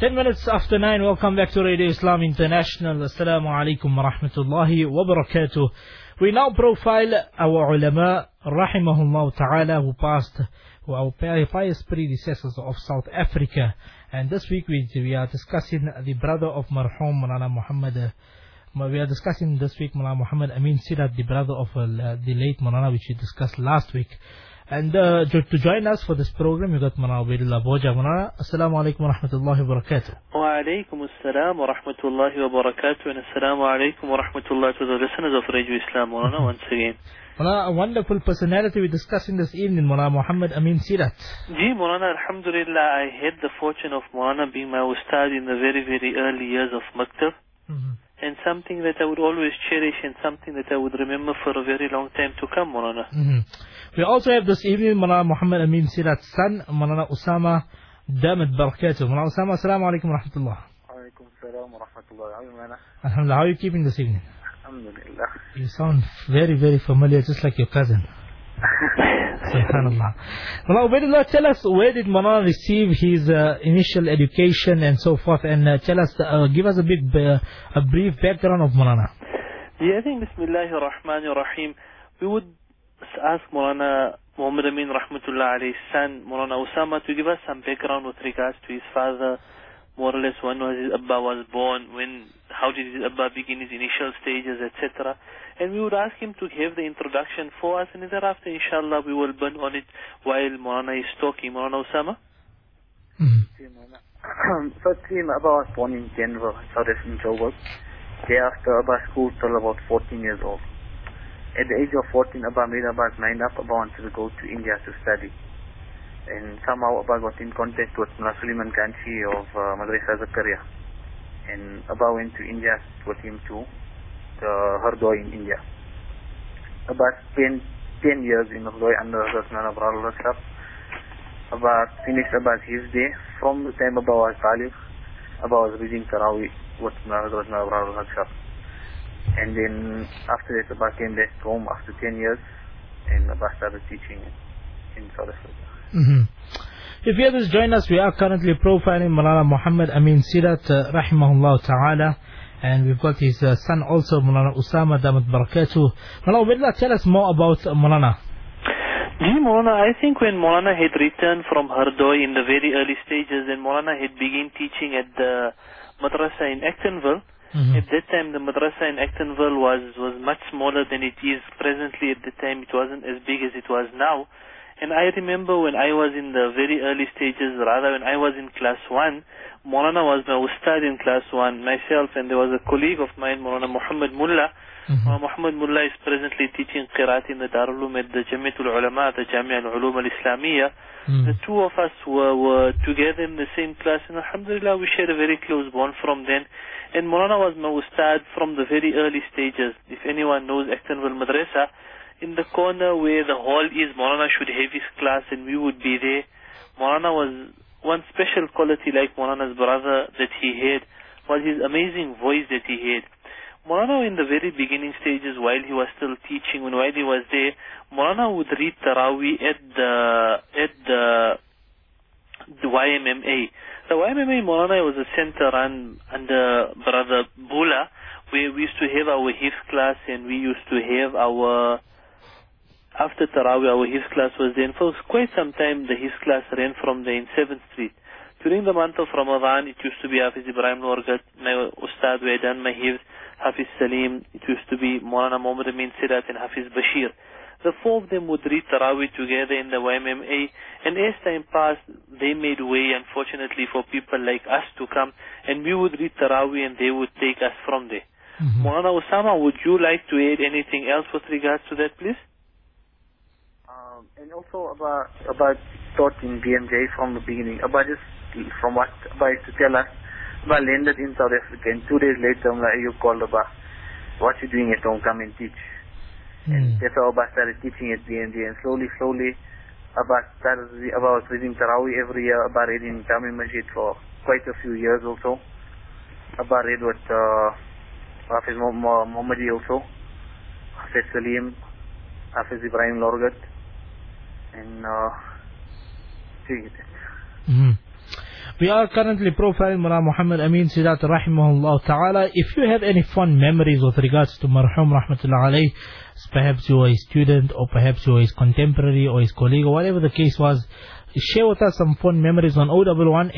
10 minutes after 9, welcome back to Radio Islam International. Assalamu alaikum wa rahmatullahi wa barakatuh. We now profile our ulama, rahimahullah ta'ala, who passed, who our pious predecessors of South Africa. And this week we, we are discussing the brother of Marhum Mulana Muhammad. Uh, we are discussing this week Mulana Muhammad Ameen Seedat, the brother of uh, the late Mulana, which we discussed last week. And uh, to, to join us for this program, we got Mana Ubaidullah Boja. Mana, Assalamu alaikum wa rahmatullahi wa barakatuh. Wa alaikum assalam wa rahmatullahi wa barakatuh. And assalamu alaikum wa rahmatullah to the listeners of Radio Islam, Mana, once again. Mana, a wonderful personality we're discussing this evening, Mana Muhammad Ameen Seedat. Ji, Mana, alhamdulillah, I had the fortune of Mana being my ustad in the very, very early years of Maktab. Mm-hmm. And something that I would always cherish and something that I would remember for a very long time to come, Mana. Mm-hmm. We also have this evening Mulana Muhammad Ameen Seedat's son, Mulana Usama Damat Barakatuh. Mulana Usama, Assalamu alaikum wa rahmatullah. Alaikum salam wa rahmatullah. How are you. Alhamdulillah, how are you keeping this evening? Alhamdulillah. You sound very, very familiar, just like your cousin. Subhanallah. Mulana Ubaidullah, tell us where did Mulana receive his uh, initial education and so forth, and uh, tell us, uh, give us a big, uh, a brief background of Mulana. Yeah, I think Bismillahir Rahmanir Rahim. We would ask Mulana Muhammad Amin Rahmatullah alayhi's son, Mulana Usama, to give us some background with regards to his father, more or less when was his Abba was born, when, how did his Abba begin his initial stages, etc. And we would ask him to give the introduction for us, and thereafter, inshallah, we will burn on it while Mulana is talking. Mulana Osama? Mm-hmm. Firstly, Abba was born in Denver, South African Joburg. Thereafter, Abba schooled till about 14 years old. At the age of 14, Abba made Abba's mind up. Abba wanted to go to India to study. And somehow Abba got in contact with Mullah Suleiman Kanchi of uh, Madrasa Zakaria. And Abba went to India with him to the Hardoi in India. Abba spent 10 years in Hardoi under Nana Brahul Rasab. Abba finished Abba's his day. From the time Abba was Talib, Abba was reading Taraweeh with Nana Brahul Rasab. And then after that, Abba came back home after 10 years and Abba started teaching in South Africa. Mm-hmm. If you others join us, we are currently profiling Mulana Muhammad Ameen Seedat, uh, rahimahullah ta'ala. And we've got his uh, son also, Mulana Usama Damat Barakatuh. Mulana, Ubaidullah, tell us more about uh, Mulana. Ji Maulana, I think when Maulana had returned from Hardoi in the very early stages and Maulana had begun teaching at the madrasa in Actonville, Mm-hmm. At that time, the madrasa in Actonville was, was much smaller than it is presently. At the time, it wasn't as big as it was now. And I remember when I was in the very early stages, rather when I was in class 1, Maulana was my ustad in class 1, myself, and there was a colleague of mine, Maulana Muhammad Mullah. Mm-hmm. Maulana Muhammad Mullah is presently teaching Qiraat in the Darul Uloom at the Jamiatul Ulama, the Jamia al-Ulum al-Islamiyah. Mm. The two of us were, were together in the same class, and Alhamdulillah, we shared a very close bond from then. And Maulana was my ustad from the very early stages. If anyone knows Actonville Madrasa, in the corner where the hall is, Maulana should have his class and we would be there. Maulana was one special quality like Maulana's brother that he had was his amazing voice that he had. Maulana in the very beginning stages while he was still teaching and while he was there, Maulana would read Taraweeh at the, at the, the YMMA. The YMMA Maulana was a center run under Brother Bula where we used to have our Hifz class and we used to have our after Taraweeh, our Hifz class was there. And for quite some time, the Hifz class ran from there in 7th Street. During the month of Ramadan, it used to be Hafiz Ibrahim Lorgat, my Ustad, where I done my Hifz, Hafiz Salim, it used to be Maulana Muhammad Ameen Seedat and Hafiz Bashir. The four of them would read Taraweeh together in the YMMA, and as time passed, they made way, unfortunately, for people like us to come, and we would read Taraweeh and they would take us from there. Mm-hmm. Maulana Osama, would you like to add anything else with regards to that, please? Um, and also about about taught in BMJ from the beginning. About just from what about to tell us about landed in South Africa and two days later I'm like you called about what you doing at home, come and teach. And Mm. that's how Abba started teaching at BMJ and slowly, slowly Abba started was reading Taraweeh every year, Abba reading Jami Masjid for quite a few years also. Abba read with uh Hafiz Mu- Mu- Muhammadi also, Hafiz Salim, Hafiz Ibrahim Lorgat, uh. Mm-hmm. We are currently profiling Mullah Muhammad Ameen Seedat Rahimahullah Ta'ala. If you have any fond memories with regards to Marhum Rahmatullah Alayh, perhaps you were a student or perhaps you were his contemporary or his colleague or whatever the case was, share with us some fond memories on 011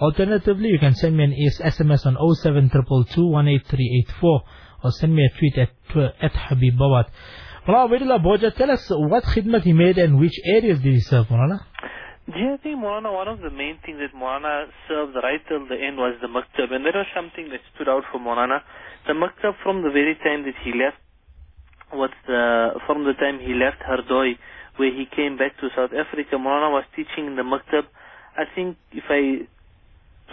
Alternatively, you can send me an SMS on 07222 or send me a tweet at, at Habib. Mullah Abdullah Boja, tell us what khidmat he made and which areas did he serve, Mullah? Yeah, I think Maulana, one of the main things that Maulana served right till the end was the maktab. And that was something that stood out for Maulana. The maktab from the very time that he left, what's the, from the time he left Hardoi, where he came back to South Africa, Maulana was teaching in the maktab. I think if I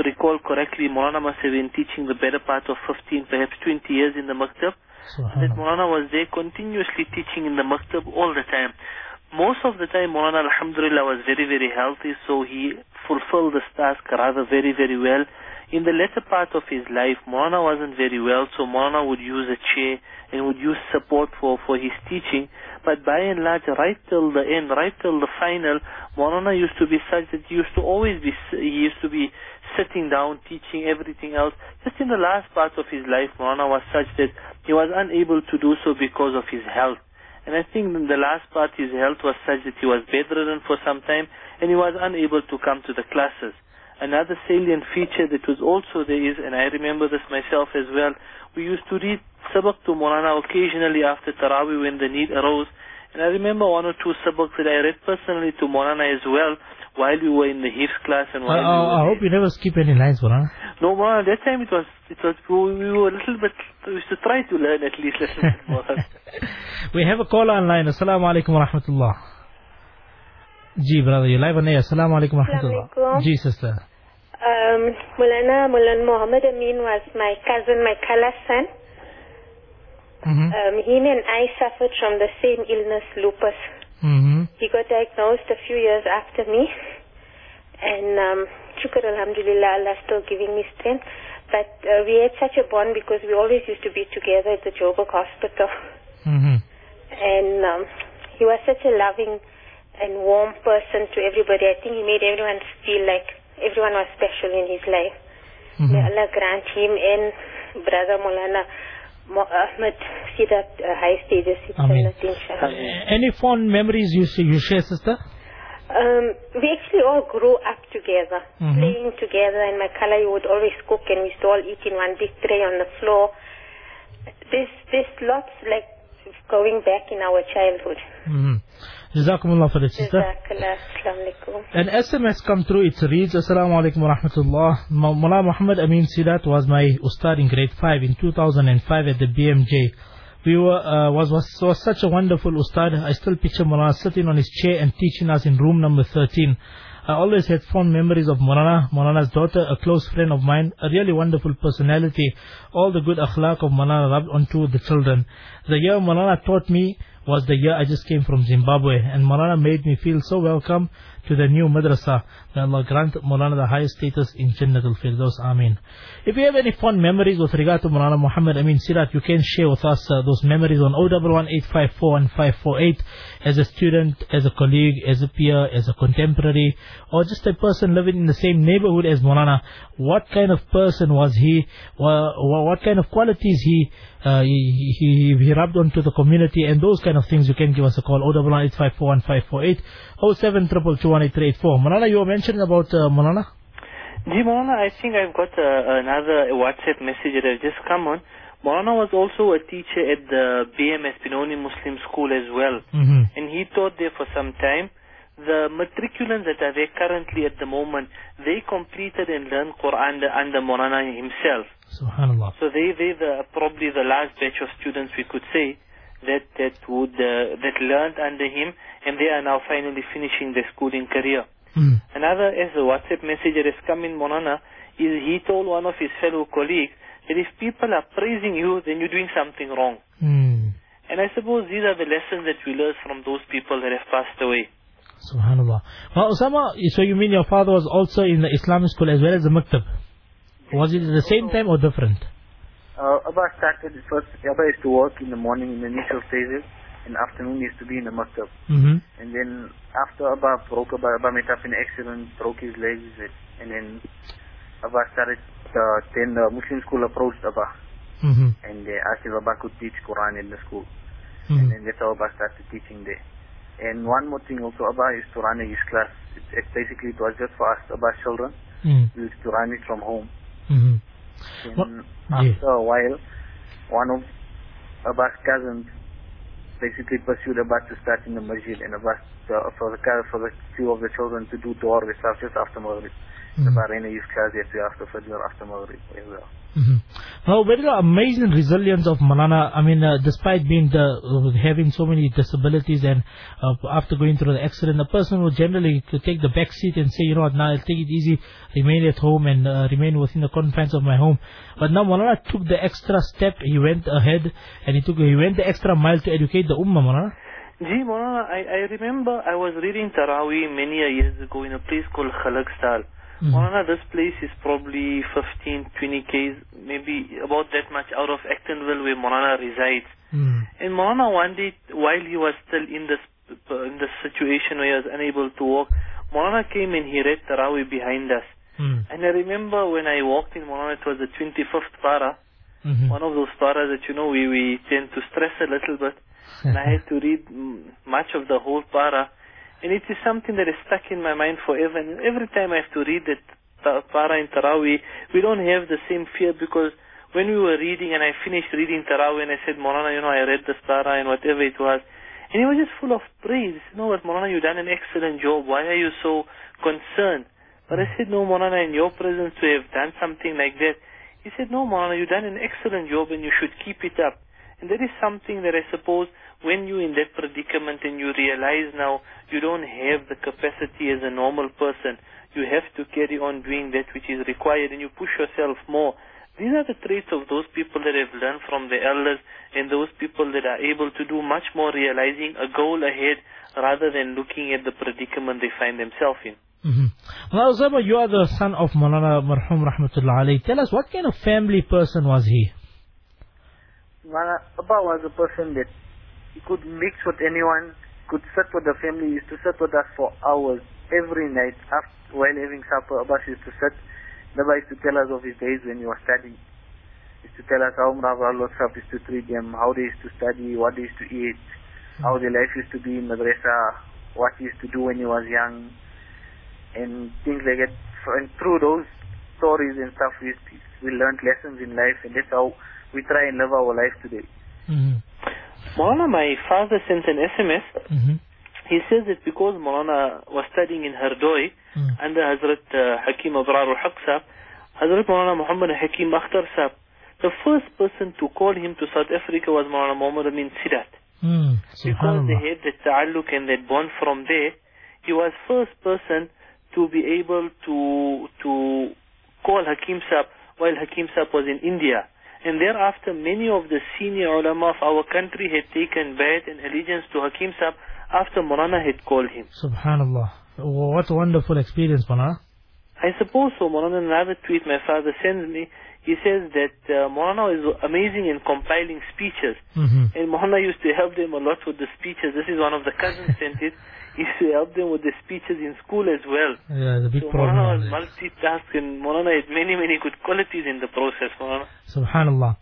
recall correctly, Maulana must have been teaching the better part of 15, perhaps 20 years in the maktab. That Maulana was there continuously teaching in the maktab all the time most of the time Maulana Alhamdulillah was very, very healthy, so he fulfilled this task rather very, very well. In the latter part of his life, Maulana wasn't very well, so Maulana would use a chair and would use support for, for his teaching. But by and large, right till the end, right till the final, Maulana used to be such that he used to always be, he used to be sitting down, teaching everything else. Just in the last part of his life, Maulana was such that he was unable to do so because of his health. And I think in the last part his health was such that he was bedridden for some time and he was unable to come to the classes. Another salient feature that was also there is, and I remember this myself as well, we used to read sabak to Morana occasionally after Taraweeh when the need arose. And I remember one or two sabaks that I read personally to Morana as well while we were in the Hifz class and while I, I, we I hope you never skip any lines, Morana. No, Morana, that time it was, it was, we were a little bit, we used to try to learn at least a little bit more. we have a call online. Assalamu alaikum wa rahmatullah. Ji, brother, you live on air. Assalamu alaikum wa rahmatullah. Ji, sister. Um, Mulana Mulan Muhammad Amin was my cousin, my Kala son. Mm-hmm. Um, him and I suffered from the same illness, lupus. Mm-hmm. He got diagnosed a few years after me. And um, shukr alhamdulillah, Allah still giving me strength. But uh, we had such a bond because we always used to be together at the Joburg hospital. Mm-hmm. And um, he was such a loving and warm person to everybody. I think he made everyone feel like everyone was special in his life. Mm-hmm. May Allah grant him and brother Molana Mo- Ahmed Seedat uh, high stages in Ameen. Jannat, inshallah. Any fond memories you, you share, sister? Um, we actually all grew up together, Mhm. playing together, and my Kala would always cook, and we used to all eat in one big tray on the floor. This, there's lots like going back in our childhood. Mm-hmm. Jazakumullah for that, sister. Jazakallah. An SMS come through, it reads, Assalamu alaikum wa rahmatullah. Mullah Muhammad Ameen Seedat was my ustad in grade 5 in 2005 at the BMJ. We were, uh, was, was, was such a wonderful ustad. I still picture Mullah sitting on his chair and teaching us in room number 13. I always had fond memories of Morana, Morana's daughter, a close friend of mine, a really wonderful personality. All the good akhlaq of Morana rubbed onto the children. The year Morana taught me was the year I just came from Zimbabwe, and Morana made me feel so welcome to the new madrasa. May Allah grant Morana the highest status in Jannatul Firdaus. Ameen. If you have any fond memories with regard to Morana Muhammad Ameen Seedat, you can share with us uh, those memories on 011 as a student, as a colleague, as a peer, as a contemporary, or just a person living in the same neighborhood as Morana. What kind of person was he? Wha- wha- What kind of qualities he uh, he, he, he rubbed onto the community and those kind of things, you can give us a call 011 0722218384. Manana, you were mentioning about uh? Ji Maulana, I think I've got uh, another WhatsApp message that has just come on. Maulana was also a teacher at the BMS Benoni Muslim School as well. Mm-hmm. And he taught there for some time. The matriculants that are there currently at the moment, they completed and learned Quran under, Maulana himself. Subhanallah. So they, they the, probably the last batch of students we could say that, that would, uh, that learned under him and they are now finally finishing their schooling career. Mm. Another as a WhatsApp message that has come in Monana is he told one of his fellow colleagues that if people are praising you, then you're doing something wrong. Mm. And I suppose these are the lessons that we learn from those people that have passed away. Subhanallah. Well, Osama, so you mean your father was also in the Islamic school as well as the Maktab? Was it at the same time or different? Uh, Abba started first, Abba used to work in the morning in the initial stages, and afternoon, he used to be in the maktab. Mm-hmm. And then after Abba broke, Abba, Abba met up in an accident, broke his legs, and then Abba started, uh, then the Muslim school approached Abba, Mm-hmm. and they asked if Abba could teach Quran in the school. Mm-hmm. And then that's how Abba started teaching there. And one more thing also, Abba used to run his class. It, it basically, it was just for us, Abba's children. Mm-hmm. We used to run it from home. Mm-hmm. Then yeah. after a while, one of Abbas' cousins basically pursued Abbas to start in the masjid and Abbas uh, for the for the few of the children to do Dawar with us just after Maghrib. The Mhm. Bahraini youth class they have to after Fajr after Maghrib as well. Mm-hmm. Very amazing resilience of Malana. I mean, uh, despite being the uh, having so many disabilities and uh, after going through the accident, a person would generally take the back seat and say, you know what, now I'll take it easy, remain at home and uh, remain within the confines of my home. But now Malana took the extra step. He went ahead and he took he went the extra mile to educate the ummah, Malana. Gee, Maulana, I, I remember I was reading Taraweeh many a years ago in a place called Khalaqstal. Mhm. This place is probably 15, 20 k's, maybe about that much out of Actonville where Maulana resides. Mm. And Maulana one day, while he was still in this in this situation where he was unable to walk, Maulana came and he read Taraweeh behind us. Mm. And I remember when I walked in Maulana, it was the 25th para, Mhm. one of those paras that you know we, we tend to stress a little bit. And I had to read much of the whole para. And it is something that is stuck in my mind forever. And every time I have to read that ta- para in Taraweeh, we don't have the same fear because when we were reading and I finished reading Taraweeh and I said, Morana, you know, I read the para and whatever it was. And he was just full of praise. You know what, Morana, you've done an excellent job. Why are you so concerned? But I said, no, Morana, in your presence to have done something like that. He said, no, Morana, you've done an excellent job and you should keep it up. And that is something that I suppose when you're in that predicament and you realize now you don't have the capacity as a normal person, you have to carry on doing that which is required and you push yourself more. These are the traits of those people that have learned from the elders and those people that are able to do much more realizing a goal ahead rather than looking at the predicament they find themselves in. Mm-hmm. Now, Zaba, you are the son of Malana Marhum Rahmatullah alayhi. Tell us, what kind of family person was he? Mala Abba was a person that he could mix with anyone, could sit with the family, he used to sit with us for hours every night after while having supper. Abbas used to sit. Abba used to tell us of his days when he was studying. He used to tell us how Mrava Allah used to treat them, how they used to study, what they used to eat, how their life used to be in madrasa, what he used to do when he was young, and things like that. And through those stories and stuff, we, we learned lessons in life, and that's how we try and live our life today. Mm-hmm. Maulana, my father sent an SMS. Mm-hmm. He says that because Maulana was studying in Hardoi Mm. under Hazrat uh, Hakim Abrar al-Haq Sahib, Hazrat Maulana Muhammad Hakim Akhtar Sahib, the first person to call him to South Africa was Maulana Muhammad Ameen Seedat. Mm. Because they had that ta'alluq and that bond from there, he was first person to be able to to call Hakim Sahib while Hakim Sahib was in India. And thereafter, many of the senior ulama of our country had taken bayat and allegiance to Hakim Sahib after Morana had called him. Subhanallah. What a wonderful experience, Malana. I suppose so. Morana, another tweet my father sends me, he says that uh, Morana is amazing in compiling speeches. Mm-hmm. And Mohana used to help them a lot with the speeches. This is one of the cousins sent it. He used to help them with the speeches in school as well. Yeah, the big So problem. Was was it. multitask and Mohana had many, many good qualities in the process, Mohana. Subhanallah.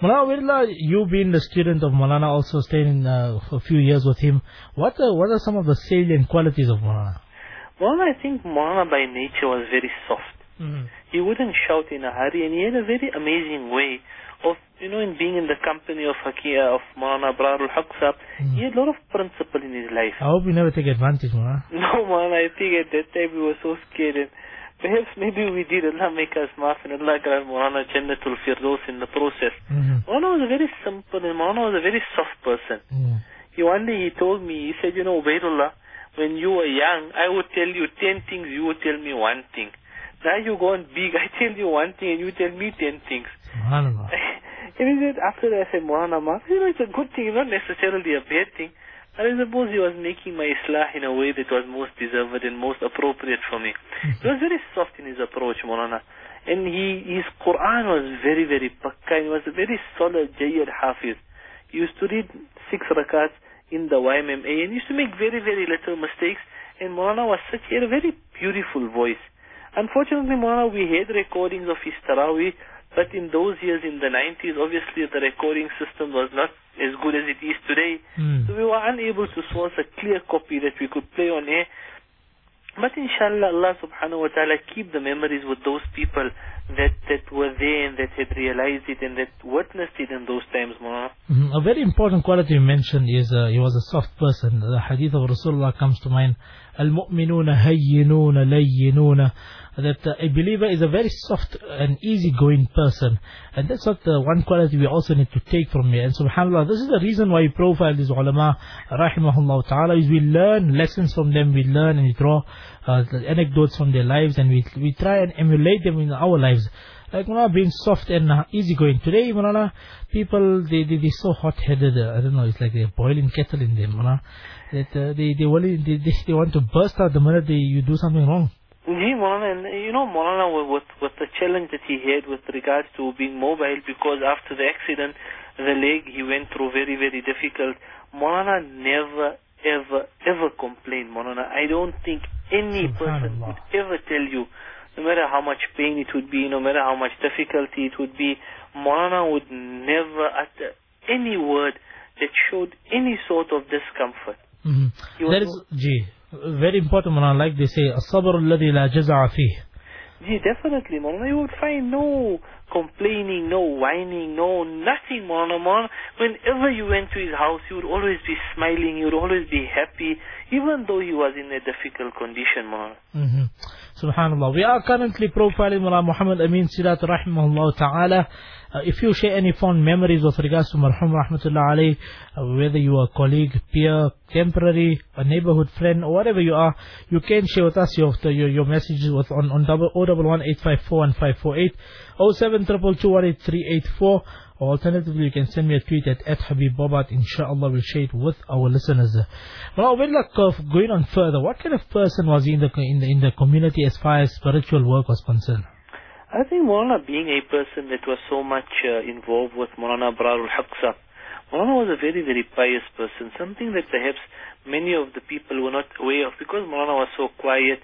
Mulana Wirla, you being the student of Malana, also staying uh, for a few years with him, what are, what are some of the salient qualities of Malana? Mohana, I think Mohana by nature was very soft. Mm-hmm. He wouldn't shout in a hurry and he had a very amazing way of, you know, in being in the company of Hakia, of Mohana Brarul Haqsab, Mm. he had a lot of principle in his life. I hope you never take advantage, Mulana. No, man, I think at that time we were so scared. And perhaps maybe we did. Allah make us maaf and Allah grant Maulana Jannatul Firdaus in the process. Mm-hmm. Maulana was a very simple and Maulana was a very soft person. Yeah. He one day he told me, he said, you know, Ubaidullah, when you were young, I would tell you ten things, you would tell me one thing. Now you gone big, I tell you one thing and you tell me ten things. And he said, after that I said, Maulana Maaf, you know, it's a good thing, not necessarily a bad thing. I suppose he was making my islah in a way that was most deserved and most appropriate for me. Mm-hmm. He was very soft in his approach, Maulana. And he, his Quran was very, very pakka. He was a very solid, jayyad hafiz. He used to read six rakats in the YMMA and used to make very, very little mistakes. And Maulana was such, a very beautiful voice. Unfortunately, Maulana, we had recordings of his Taraweeh, but in those years, in the 90s, obviously the recording system was not as good as it is today. Mm. So we were unable to source a clear copy that we could play on air. But inshallah, Allah subhanahu wa ta'ala keep the memories with those people that, that were there and that had realized it and that witnessed it in those times, Maulana. Mhm. A very important quality you mentioned is uh, he was a soft person. The hadith of Rasulullah comes to mind. Al-mu'minuna hayyinuna layyinuna. That uh, a believer is a very soft and easygoing person. And that's what the one quality we also need to take from here. And subhanAllah, this is the reason why we profile these ulama, rahimahullah ta'ala, is we learn lessons from them, we learn and we draw uh, anecdotes from their lives and we, we try and emulate them in our lives. Like Mulana being soft and uh, easygoing. Today, Mulana, people, they, they, they're so hot-headed. Uh, I don't know, it's like they're boiling kettle in them, Mulana. That uh, they, they, only, they, they, they want to burst out the minute they, you do something wrong. Gee, Maulana, and you know, Maulana, with, with the challenge that he had with regards to being mobile, because after the accident, the leg he went through very, very difficult. Maulana never, ever, ever complained, Maulana. I don't think any person would ever tell you, no matter how much pain it would be, no matter how much difficulty it would be, Maulana would never utter any word that showed any sort of discomfort. hmm He was That is, gee, very important, Mulana. Like they say, الصبر الذي لا جزع فيه. Gee, definitely, Maulana. You would find no complaining, no whining, no nothing, Maulana. Maulana. Whenever you went to his house, he would always be smiling, he would always be happy, even though he was in a difficult condition, Maulana. Mhm. Subhanallah. We are currently profiling Mullah Muhammad Ameen Seedat Rahimahullah Ta'ala. Uh, if you share any fond memories with regards to Marhum Rahmatullah alayh, uh, whether you are a colleague, peer, temporary, a neighborhood friend, or whatever you are, you can share with us your your, your messages with on on double O double one eight five four one five four eight O seven triple two one eight three eight four. Alternatively, you can send me a tweet at, at Bobat. Inshallah, we'll share it with our listeners. Now, when like, uh, going on further, what kind of person was he in the, in the, in the community as far as spiritual work was concerned? I think Maulana being a person that was so much uh, involved with Maulana Abrarul Haqsa, Maulana was a very, very pious person, something that perhaps many of the people were not aware of because Maulana was so quiet.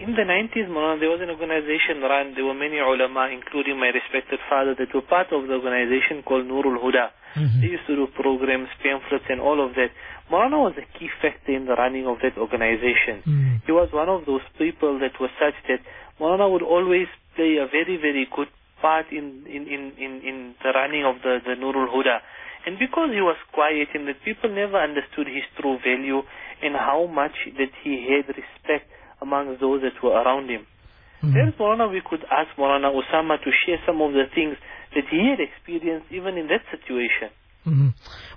In the 90s, Maulana, there was an organization run, there were many ulama, including my respected father, that were part of the organization called Nurul Huda. Mhm. They used to do programs, pamphlets, and all of that. Maulana was a key factor in the running of that organization. Mm. He was one of those people that was such that Maulana would always play a very, very good part in, in, in, in, in the running of the, the Nurul Huda. And because he was quiet and that people never understood his true value and how much that he had respect amongst those that were around him. Mhm. There's Maulana, we could ask Maulana Osama to share some of the things that he had experienced even in that situation. Mm-hmm.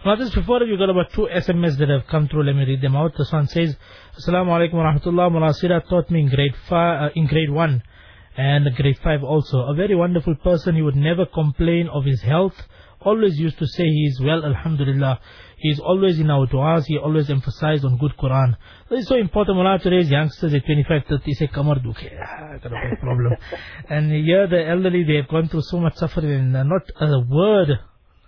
Well, just before that, we got about two SMS that have come through. Let me read them out. This one says, Assalamu alaikum wa rahmatullah. Mulasira taught me in grade five, uh, in grade one and grade five also. A very wonderful person. He would never complain of his health. Always used to say he is well, alhamdulillah. He is always in our du'as. He always emphasized on good Quran. So it's so important. Mullah today's youngsters at 25, 30 say, Kamar dukhe. Ah, a problem. and here the elderly, they have gone through so much suffering and not a word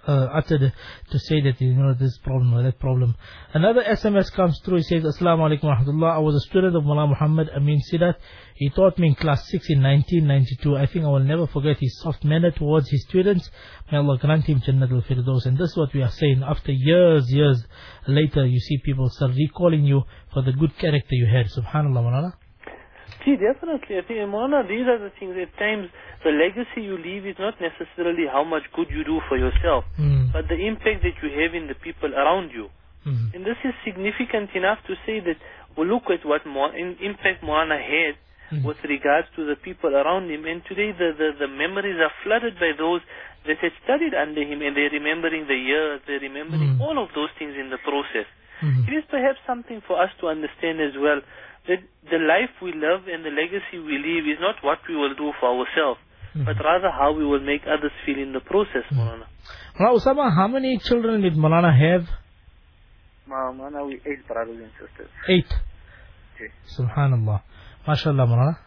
uh, uttered to say that you know this problem or that problem. Another SMS comes through. He says, "Assalamu alaikum warahmatullah. I was a student of Mullah Muhammad Ameen Seedat. He taught me in class six in 1992. I think I will never forget his soft manner towards his students. May Allah grant him Jannat al Firdaus. And this is what we are saying. After years, years later, you see people start recalling you for the good character you had. Subhanallah. See, definitely. I think, Maulana, these are the things. At times, the legacy you leave is not necessarily how much good you do for yourself, Mm. but the impact that you have in the people around you. Mm. And this is significant enough to say that, well, look at what Mo- in, impact Moana had Mm. with regards to the people around him. And today the, the, the memories are flooded by those that had studied under him and they're remembering the years, they're remembering Mm. all of those things in the process. Mm. It is perhaps something for us to understand as well that the life we live and the legacy we leave is not what we will do for ourselves, Mhm. but rather how we will make others feel in the process, Maulana. Now, Usama, how many children did Malana have? Ma- Maulana, we eight brothers and sisters. Eight. Yes. Subhanallah. MashaAllah, Malana.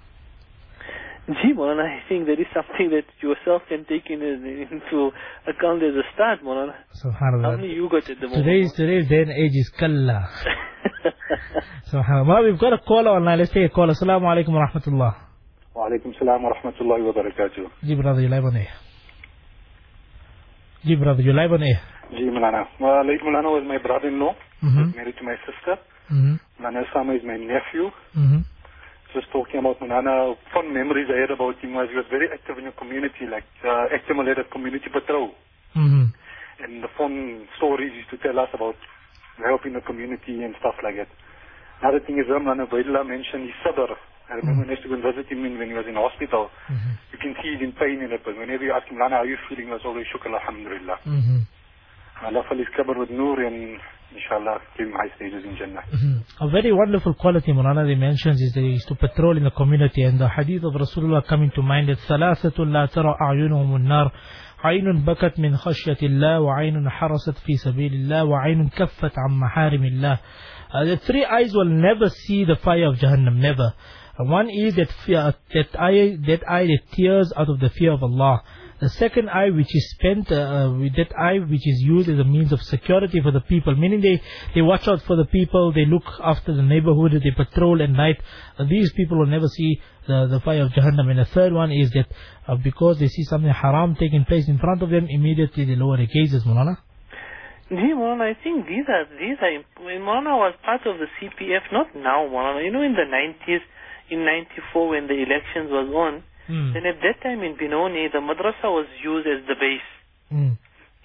Gee, I think that is something that yourself can take in, into account as a start, Moran. SubhanAllah. Only you got at the moment. Today's, today's day and age is kalla. SubhanAllah. Well, we've got a caller online. Let's take a caller. Assalamu alaikum wa rahmatullah. Wa alaikum salam wa rahmatullahi wa barakatuh. Ji, brother, you live on air. Ji, brother, you live on air. Ji, Mulana. Well, like Mulana was my brother-in-law, mm -hmm. married to my sister. Mm -hmm. Mulana is my nephew. Mm -hmm. Just talking about Mulana, fond memories I had about him was he was very active in the community, like uh, active led a community patrol. Mm-hmm. And the fun stories he used to tell us about helping the community and stuff like that. Another thing is, Mulana Vaidla mentioned his sabr. I remember when I used to go and visit him when he was in hospital. Mm-hmm. You can see he's in pain in it, but whenever you ask him, Lana, how are you feeling? He was always shukr, alhamdulillah. Mm-hmm. Allah fill his qabr with nur and inshallah give high stages in Jannah. Mhm. A very wonderful quality Mulana they mentions is that he used to patrol in the community and the hadith of Rasulullah coming to mind that ثلاثة لا ترى أعينهم النار عين بكت من خشية الله وعين حرست في سبيل الله وعين كفت عن محارم uh, The three eyes will never see the fire of Jahannam, never. Uh, one is that fear, that eye, that eye that tears out of the fear of Allah. The second eye which is spent, uh, uh, with that eye which is used as a means of security for the people, meaning they, they watch out for the people, they look after the neighborhood, they patrol at night. Uh, these people will never see the, the fire of Jahannam. And the third one is that uh, because they see something haram taking place in front of them, immediately they lower their gazes, Mulana. Gee, Molana, I think these are, these are, was part of the CPF, not now, Molana. You know, in the 90s, in 94 when the elections was on, Mm. then at that time in Benoni, the madrasa was used as the base. Mm.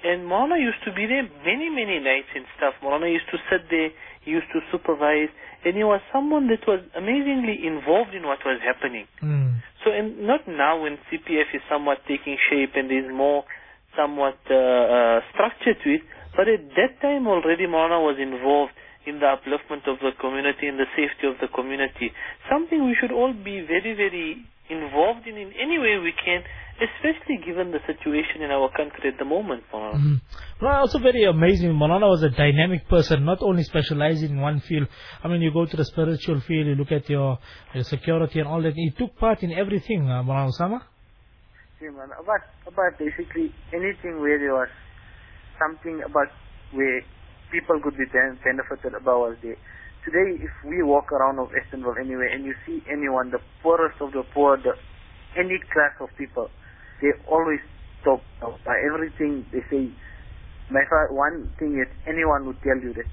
And Maulana used to be there many, many nights and stuff. Maulana used to sit there, he used to supervise, and he was someone that was amazingly involved in what was happening. Mm. So, and not now when CPF is somewhat taking shape and there's more somewhat uh, uh, structure to it, but at that time already Maulana was involved in the upliftment of the community and the safety of the community. Something we should all be very, very involved in in any way we can, especially given the situation in our country at the moment, Maulana. Mhm. Well, also very amazing. Malana was a dynamic person, not only specializing in one field. I mean, you go to the spiritual field, you look at your, your security and all that. He took part in everything, uh, Malana Osama. See, man, about, about basically anything where there was something about where people could be benefited about was there. Today, if we walk around of Istanbul anywhere and you see anyone, the poorest of the poor, the, any class of people, they always talk about everything they say. My one thing is anyone would tell you that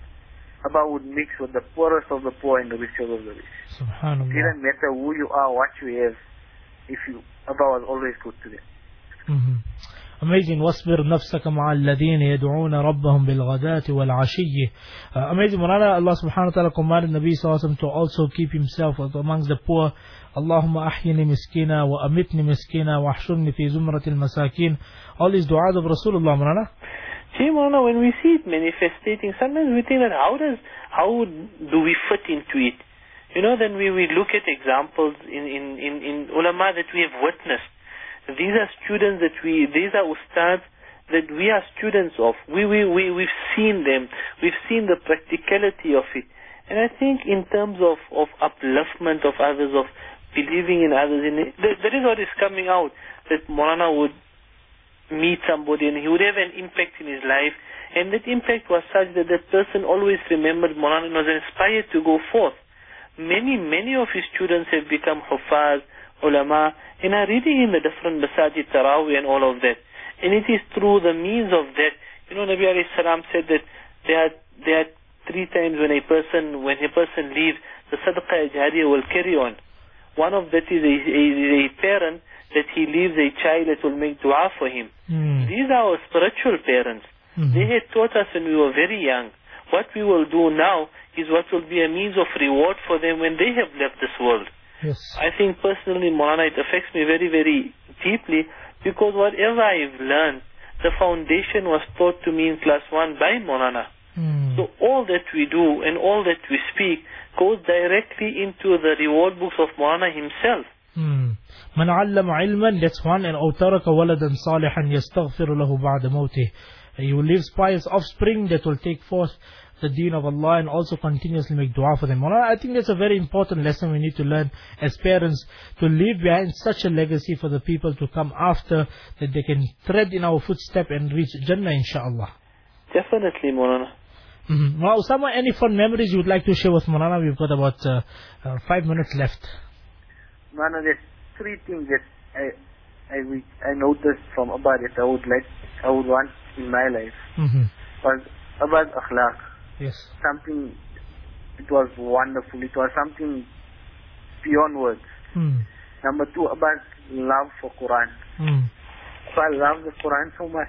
Abba would mix with the poorest of the poor and the richest of the rich. It Subhanallah. didn't matter who you are, what you have, if you, Abba was always good to them. Mhm. Amazing. واصبر نفسك مع الذين يدعون ربهم بالغداة والعشي. Uh, amazing. Mulana, Allah subhanahu wa ta'ala commanded Nabi sallallahu alayhi wa sallam to also keep himself amongst the poor. اللهم أحيني مسكينا وأمتني مسكينا واحشرني في زمرة المساكين. All these du'as of Rasulullah, Mulana. See, Mona, when we see it manifestating, sometimes we think that how does, how do we fit into it? You know, then we, we look at examples in, in, in, in ulama that we have witnessed. These are students that we, these are ustads that we are students of. We, we, we, we've seen them. We've seen the practicality of it. And I think in terms of, of upliftment of others, of believing in others, in it, that, that is what is coming out. That Morana would meet somebody and he would have an impact in his life. And that impact was such that that person always remembered Morana and was inspired to go forth. Many, many of his students have become hufaz, ulama, and are reading in the different masajid, tarawih and all of that. And it is through the means of that. You know, Nabi alayhi salam said that there are, there are three times when a person, when a person leaves, the sadaqah jariyah will carry on. One of that is a, a, a parent that he leaves a child that will make dua for him. Mm. These are our spiritual parents. Mhm. They had taught us when we were very young. What we will do now is what will be a means of reward for them when they have left this world. Yes. I think personally, Molana, it affects me very, very deeply because whatever I've learned, the foundation was taught to me in class one by Molana. Mm. So all that we do and all that we speak goes directly into the reward books of Molana himself. مم. من علم علما that's one and أو ترك ولدا صالحا يستغفر له بعد موته he will leave pious offspring that will take forth the deen of Allah and also continuously make dua for them. Maulana, I think that's a very important lesson we need to learn as parents to leave behind such a legacy for the people to come after that they can tread in our footstep and reach Jannah inshallah. Definitely, Maulana. Mm-hmm. Well, Usama, any fun memories you would like to share with Maulana? We've got about uh, uh, five minutes left. One of the three things that I I I noticed from Abba that I would like I would want in my life Mm-hmm. was Abba's akhlaq. Yes. Something it was wonderful. It was something beyond words. Mm. Number two, about love for Quran. Mm. Abba loved the Quran so much.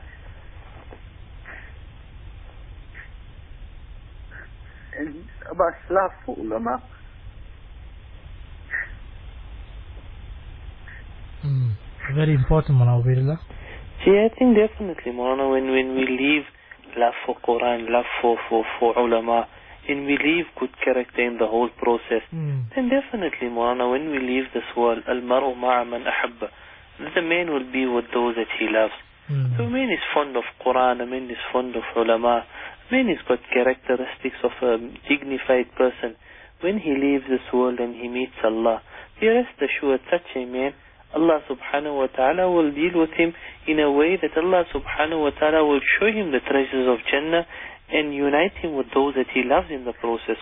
And about love for ulama. Mm. Very important, Maulana Ubaidullah. See, I think definitely, Maulana, when, when we leave love for Quran, love for, for, for ulama, and we leave good character in the whole process, Mm. then definitely, Maulana, when we leave this world, al-mar'u ma'a man ahabba, the man will be with those that he loves. Mm. So a man is fond of Quran, a man is fond of ulama, a man has got characteristics of a dignified person. When he leaves this world and he meets Allah, be rest assured such a man, Allah subhanahu wa ta'ala will deal with him in a way that Allah subhanahu wa ta'ala will show him the treasures of Jannah and unite him with those that he loves in the process.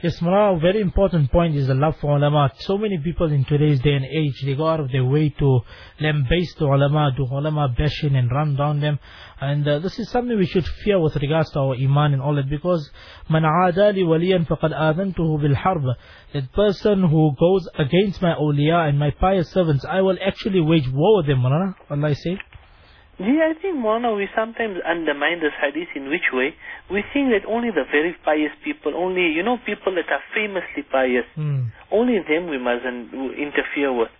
Yes, Mullah, a very important point is the love for ulama. So many people in today's day and age, they go out of their way to lambaste the ulama, do ulama bashing and run down them. And uh, this is something we should fear with regards to our iman and all that because man aadali waliyan faqad adantuhu bil harb. That person who goes against my awliya and my pious servants, I will actually wage war with them, Mullah. Allah say. Yeah, I think, Mona, we sometimes undermine this hadith in which way? We think that only the very pious people, only, you know, people that are famously pious, Hmm. only them we mustn't interfere with.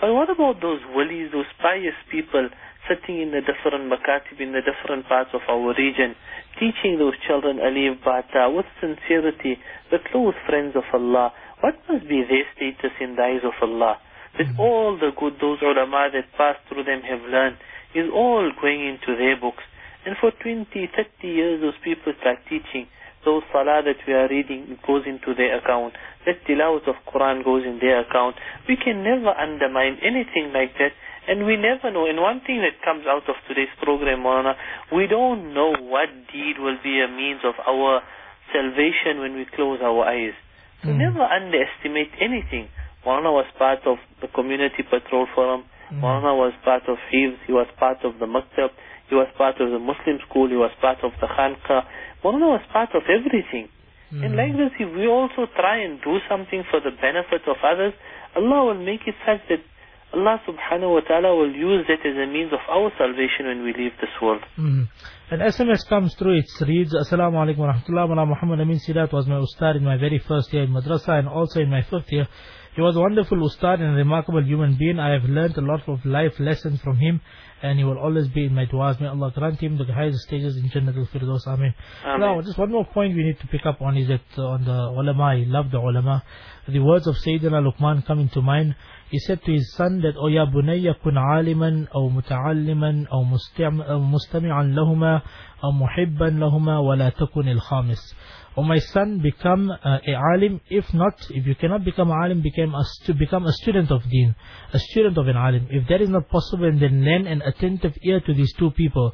But what about those walis, those pious people sitting in the different makatib, in the different parts of our region, teaching those children alif bata with sincerity, the close friends of Allah? What must be their status in the eyes of Allah? That all the good those ulama that passed through them have learned is all going into their books. And for 20, 30 years those people start teaching. Those salah that we are reading goes into their account. That tilawat of Quran goes in their account. We can never undermine anything like that. And we never know. And one thing that comes out of today's program, Maulana, we don't know what deed will be a means of our salvation when we close our eyes. So Mm. never underestimate anything. Maulana was part of the Community Patrol Forum. Maulana was part of Hifz. He was part of the Maktab. He was part of the Muslim school. He was part of the Khanqa. Maulana was part of everything. And Mm. like this, if we also try and do something for the benefit of others, Allah will make it such that Allah subhanahu wa ta'ala will use that as a means of our salvation when we leave this world. Mm. An SMS comes through, it reads, Assalamu alaikum wa rahmatullah, Muhammad Ameen Seedat was my ustad in my very first year in madrasa and also in my fifth year. He was a wonderful ustad and a remarkable human being. I have learnt a lot of life lessons from him and he will always be in my du'as. May Allah grant him the highest stages in Jannah al-Firdaus. Ameen. Now, just one more point we need to pick up on is that uh, on the ulama, I love the ulama. The words of Sayyidina Luqman come into mind. He said to his son that, O ya bunayya kun aliman, aw muta'alliman, aw mustami'an lahuma, aw muhibban lahuma, wa la takun al-khamis. O my son, become uh, a alim. If not, if you cannot become alim, become a, stu- become a student of deen, a student of an alim. If that is not possible, then lend an attentive ear to these two people.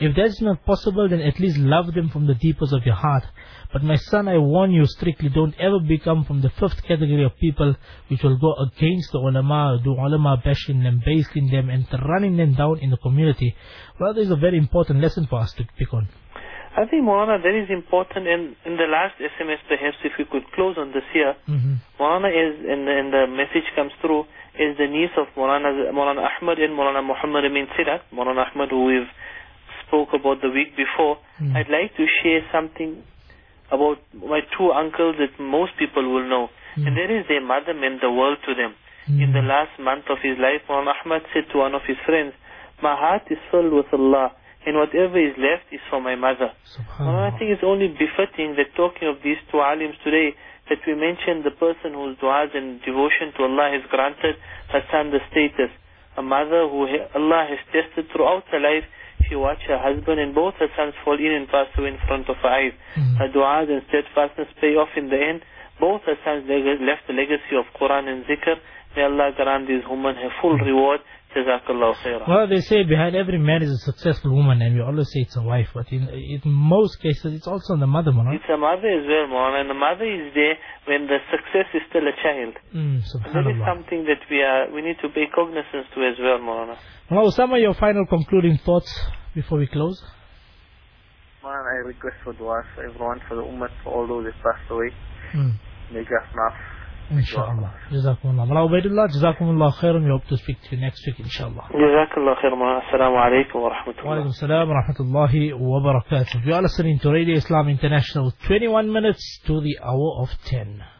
If that is not possible, then at least love them from the deepest of your heart. But my son, I warn you strictly, don't ever become from the fifth category of people which will go against the ulama, do ulama bashing them, basing them, and running them down in the community. Well, that is a very important lesson for us to pick on. I think, Maulana, that is important. And in the last SMS, perhaps, if we could close on this here, hmm Maulana is, and, and the message comes through, is the niece of Maulana, Maulana Ahmad and Maulana Muhammad Ameen Seedat, Maulana Ahmad, who we've spoke about the week before. Mm. I'd like to share something about my two uncles that most people will know. Mm. And that is their mother meant the world to them. In the last month of his life, Maulana Ahmad said to one of his friends, My heart is filled with Allah, and whatever is left is for my mother. Well, I think it's only befitting that talking of these two alims today, that we mention the person whose du'as and devotion to Allah has granted her son the status. A mother who Allah has tested throughout her life, she watched her husband and both her sons fall in and pass away in front of her eyes. Mm. Her du'as and steadfastness pay off in the end. Both her sons left a legacy of Quran and zikr. May Allah grant these women her full reward. Jazakallah khairah. Well, they say behind every man is a successful woman, and we always say it's a wife, but in, in most cases, it's also the mother, man. It's a mother as well, Maulana, and the mother is there when the success is still a child. Mm, that is something that we are we need to pay cognizance to as well, Maulana. Well, Osama, your final concluding thoughts before we close? Man, I request for dua for everyone, for the ummah, for all those that passed away. Mm. Make us maaf. Inshallah. Jazakumullah. Maulana Ubaidullah, Jazakumullah khairan. We hope to speak to you next week, inshallah. Jazakallah khair, Maulana. Assalamu alaikum wa Wa alaikum wa rahmatullahi wa barakatuh. You are listening to Radio Islam International, 21 minutes to the hour of 10.